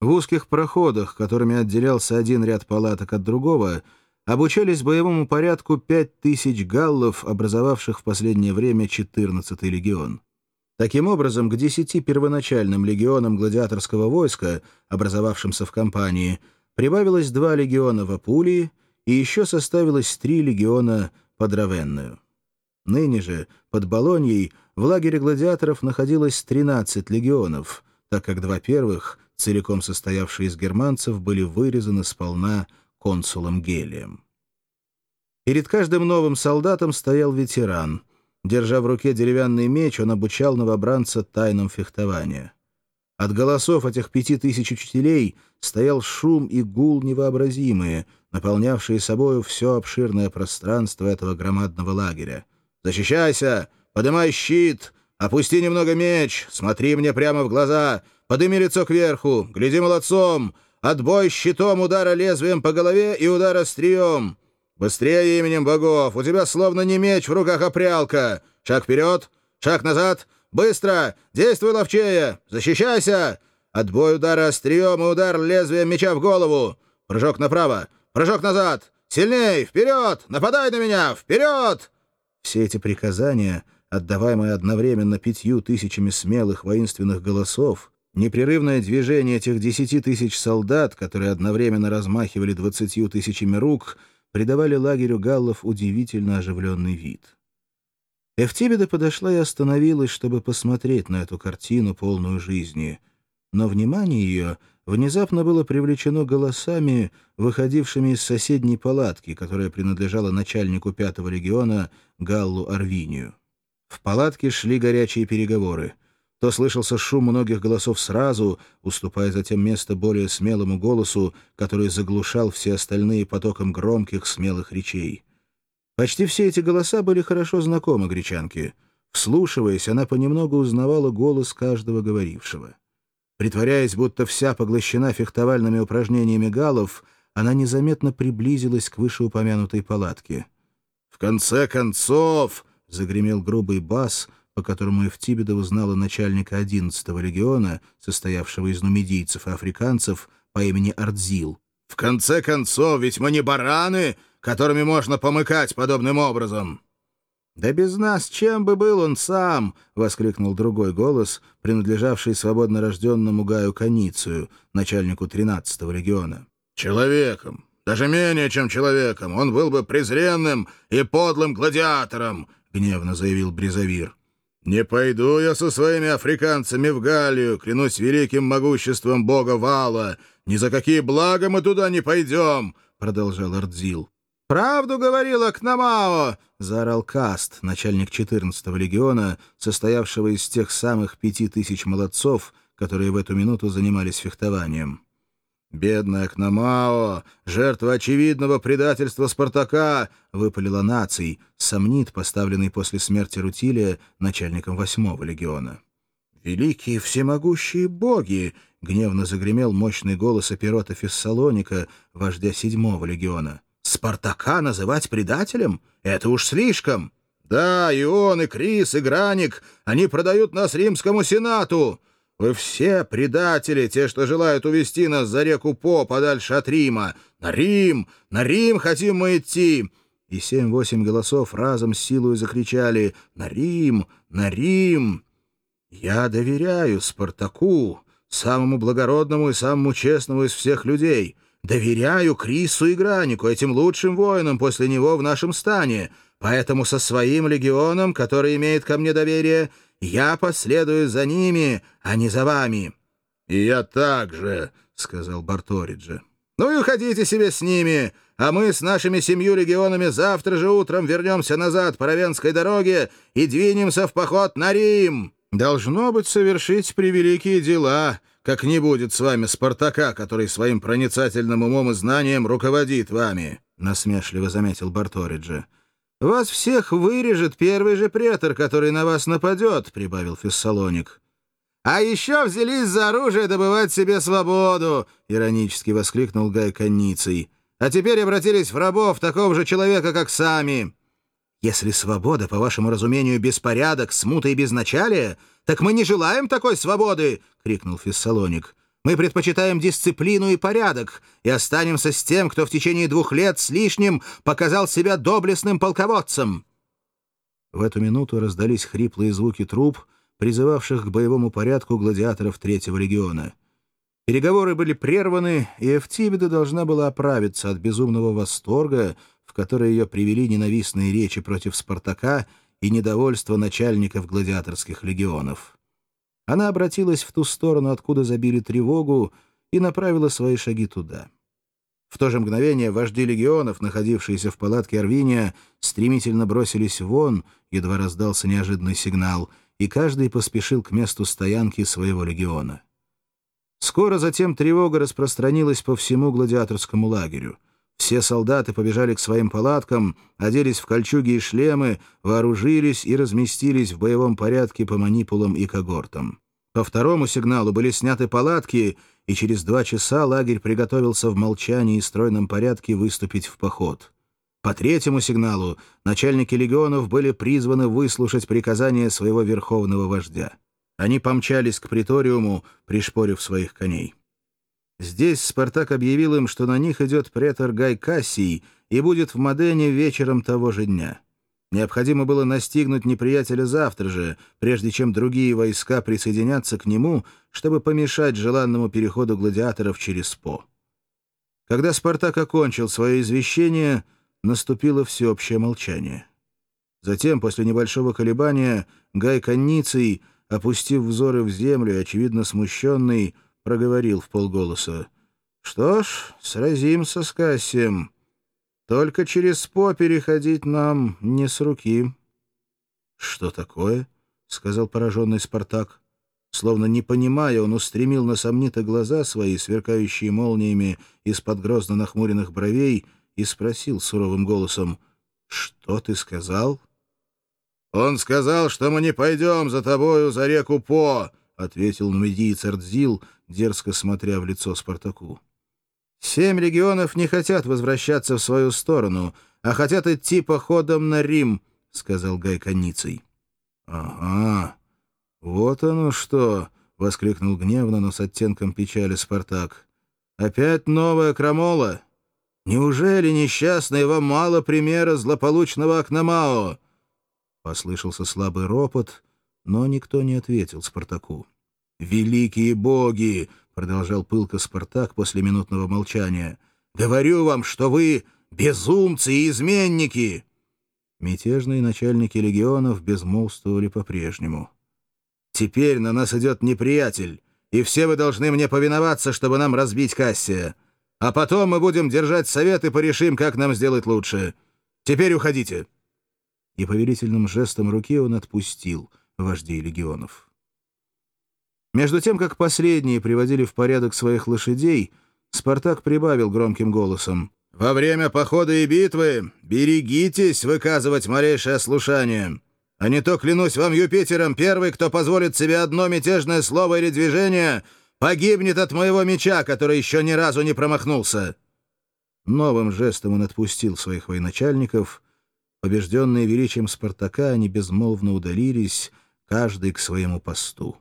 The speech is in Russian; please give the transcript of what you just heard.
В узких проходах, которыми отделялся один ряд палаток от другого, обучались боевому порядку пять тысяч галлов, образовавших в последнее время 14-й легион. Таким образом, к десяти первоначальным легионам гладиаторского войска, образовавшимся в кампании, прибавилось два легиона в Апулии и еще составилось три легиона под Равенную. Ныне же, под Болоньей, в лагере гладиаторов находилось 13 легионов, так как два первых, целиком состоявшие из германцев, были вырезаны сполна консулом Гелием. Перед каждым новым солдатом стоял ветеран. Держа в руке деревянный меч, он обучал новобранца тайнам фехтования. От голосов этих пяти тысяч учителей стоял шум и гул невообразимые, наполнявшие собою все обширное пространство этого громадного лагеря. «Защищайся! Подымай щит! Опусти немного меч! Смотри мне прямо в глаза! Подыми лицо кверху! Гляди молодцом! Отбой щитом удара лезвием по голове и удара стрием! Быстрее именем богов! У тебя словно не меч в руках, а прялка! Шаг вперед! Шаг назад! Быстро! Действуй ловчее! Защищайся! Отбой удара острием и удар лезвием меча в голову! Прыжок направо! Прыжок назад! Сильней! Вперед! Нападай на меня! Вперед!» Все эти приказания, отдаваемые одновременно пятью тысячами смелых воинственных голосов, непрерывное движение этих десяти тысяч солдат, которые одновременно размахивали двадцатью тысячами рук, придавали лагерю галлов удивительно оживленный вид. Эфтибеда подошла и остановилась, чтобы посмотреть на эту картину, полную жизни. Но внимание ее — внезапно было привлечено голосами, выходившими из соседней палатки, которая принадлежала начальнику пятого легиона Галлу Арвинию. В палатке шли горячие переговоры. То слышался шум многих голосов сразу, уступая затем место более смелому голосу, который заглушал все остальные потоком громких, смелых речей. Почти все эти голоса были хорошо знакомы гречанке. Вслушиваясь, она понемногу узнавала голос каждого говорившего. Притворяясь, будто вся поглощена фехтовальными упражнениями галов, она незаметно приблизилась к вышеупомянутой палатке. «В конце концов!» — загремел грубый бас, по которому Эфтибеда узнала начальника 11-го легиона, состоявшего из нумидийцев и африканцев, по имени Ардзил. «В конце концов, ведь мы не бараны, которыми можно помыкать подобным образом!» «Да без нас чем бы был он сам!» — воскликнул другой голос, принадлежавший свободно рожденному Гаю Каницию, начальнику 13-го региона. «Человеком! Даже менее, чем человеком! Он был бы презренным и подлым гладиатором!» — гневно заявил Бризавир. «Не пойду я со своими африканцами в Галлию, клянусь великим могуществом бога Вала! Ни за какие блага мы туда не пойдем!» — продолжал Ардзил. «Правду говорила Кнамао!» — заорал Каст, начальник 14-го легиона, состоявшего из тех самых пяти тысяч молодцов, которые в эту минуту занимались фехтованием. «Бедная Кнамао, жертва очевидного предательства Спартака!» — выпалила наций, сомнит, поставленный после смерти Рутилия начальником восьмого легиона. «Великие всемогущие боги!» — гневно загремел мощный голос оперота Фессалоника, вождя седьмого легиона. Спартака называть предателем? Это уж слишком. Да, и он, и Крис, и Граник, они продают нас римскому сенату. Вы все предатели, те, что желают увести нас за реку По подальше от Рима. На Рим, на Рим хотим мы идти. И семь-восемь голосов разом силой закричали «На Рим! На Рим!» «Я доверяю Спартаку, самому благородному и самому честному из всех людей». Доверяю Крису и Гранику, этим лучшим воинам после него в нашем стане, поэтому со своим легионом, который имеет ко мне доверие, я последую за ними, а не за вами». «И я также», — сказал Барториджи. «Ну и уходите себе с ними, а мы с нашими семью легионами завтра же утром вернемся назад по Равенской дороге и двинемся в поход на Рим. Должно быть совершить превеликие дела, как не будет с вами Спартака, который своим проницательным умом и знанием руководит вами», — насмешливо заметил Барториджи. «Вас всех вырежет первый же претор, который на вас нападет», — прибавил Фессалоник. «А еще взялись за оружие добывать себе свободу!» — иронически воскликнул Гай Конницей. «А теперь обратились в рабов такого же человека, как сами!» «Если свобода, по вашему разумению, беспорядок, смута и безначалие, так мы не желаем такой свободы!» — крикнул Фессалоник. Мы предпочитаем дисциплину и порядок и останемся с тем, кто в течение двух лет с лишним показал себя доблестным полководцем». В эту минуту раздались хриплые звуки труб, призывавших к боевому порядку гладиаторов Третьего легиона. Переговоры были прерваны, и Эфтибеда должна была оправиться от безумного восторга, в который ее привели ненавистные речи против Спартака и недовольство начальников гладиаторских легионов. Она обратилась в ту сторону, откуда забили тревогу, и направила свои шаги туда. В то же мгновение вожди легионов, находившиеся в палатке Арвиния, стремительно бросились вон, едва раздался неожиданный сигнал, и каждый поспешил к месту стоянки своего легиона. Скоро затем тревога распространилась по всему гладиаторскому лагерю. Все солдаты побежали к своим палаткам, оделись в кольчуги и шлемы, вооружились и разместились в боевом порядке по манипулам и когортам. По второму сигналу были сняты палатки, и через два часа лагерь приготовился в молчании и стройном порядке выступить в поход. По третьему сигналу начальники легионов были призваны выслушать приказания своего верховного вождя. Они помчались к приториуму, пришпорив своих коней. Здесь Спартак объявил им, что на них идет претор Гай Кассий и будет в Модене вечером того же дня. Необходимо было настигнуть неприятеля завтра же, прежде чем другие войска присоединятся к нему, чтобы помешать желанному переходу гладиаторов через По. Когда Спартак окончил свое извещение, наступило всеобщее молчание. Затем, после небольшого колебания, Гай Конниций, опустив взоры в землю очевидно, смущенный, проговорил в полголоса. «Что ж, сразимся с Кассием. Только через По переходить нам не с руки». «Что такое?» — сказал пораженный Спартак. Словно не понимая, он устремил на сомнита глаза свои, сверкающие молниями из-под грозно нахмуренных бровей, и спросил суровым голосом, «Что ты сказал?» «Он сказал, что мы не пойдем за тобою за реку По», — ответил нумидиец Ардзил, дерзко смотря в лицо Спартаку. «Семь регионов не хотят возвращаться в свою сторону, а хотят идти походом на Рим», — сказал Гай Коницей. «Ага, вот оно что!» — воскликнул гневно, но с оттенком печали Спартак. «Опять новая крамола? Неужели, несчастный, вам мало примера злополучного Акномао?» Послышался слабый ропот, но никто не ответил Спартаку. «Великие боги!» — продолжал пылко Спартак после минутного молчания. «Говорю вам, что вы безумцы и изменники!» Мятежные начальники легионов безмолвствовали по-прежнему. «Теперь на нас идет неприятель, и все вы должны мне повиноваться, чтобы нам разбить Кассия. А потом мы будем держать совет и порешим, как нам сделать лучше. Теперь уходите!» И повелительным жестом руки он отпустил вождей легионов. Между тем, как последние приводили в порядок своих лошадей, Спартак прибавил громким голосом. «Во время похода и битвы берегитесь выказывать малейшее слушание. А не то, клянусь вам Юпитером, первый, кто позволит себе одно мятежное слово или движение, погибнет от моего меча, который еще ни разу не промахнулся». Новым жестом он отпустил своих военачальников. Побежденные величием Спартака, они безмолвно удалились, каждый к своему посту.